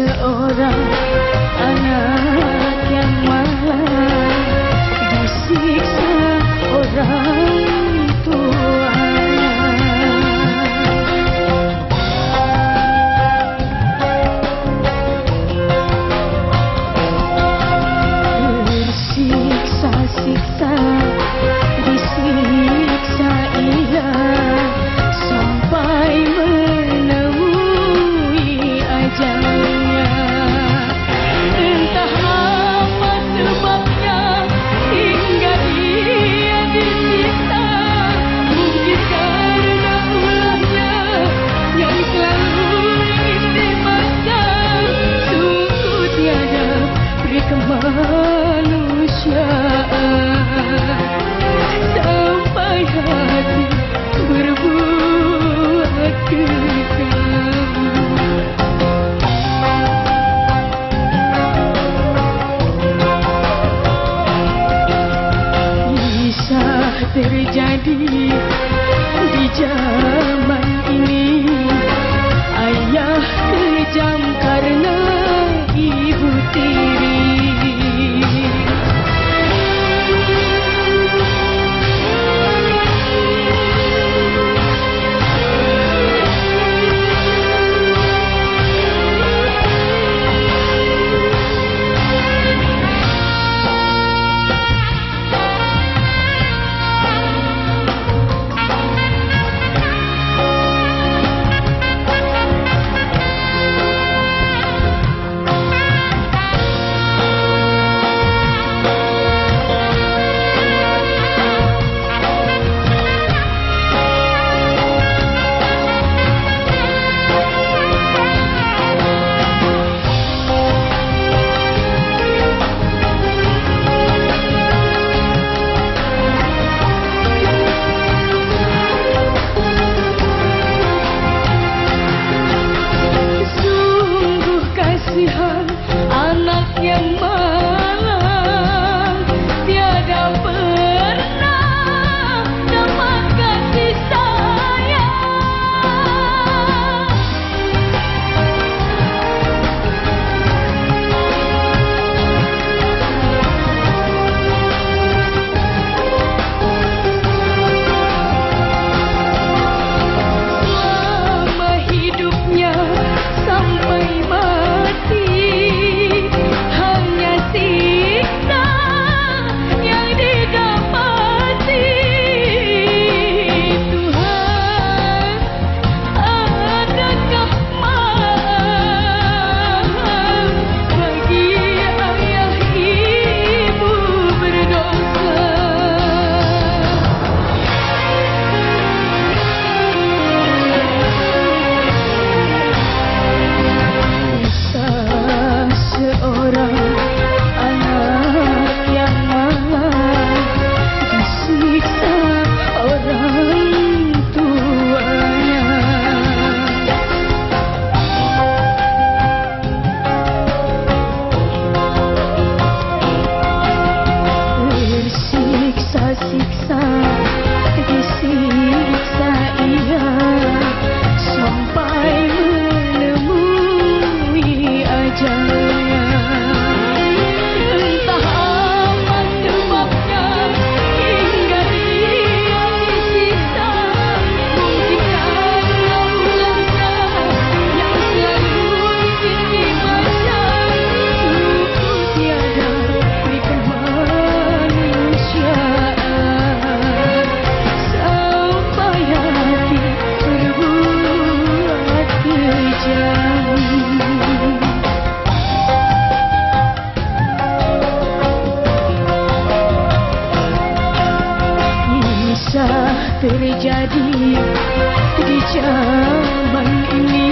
seorang terjadi di Tersiksa-siksa terjadi di zaman ini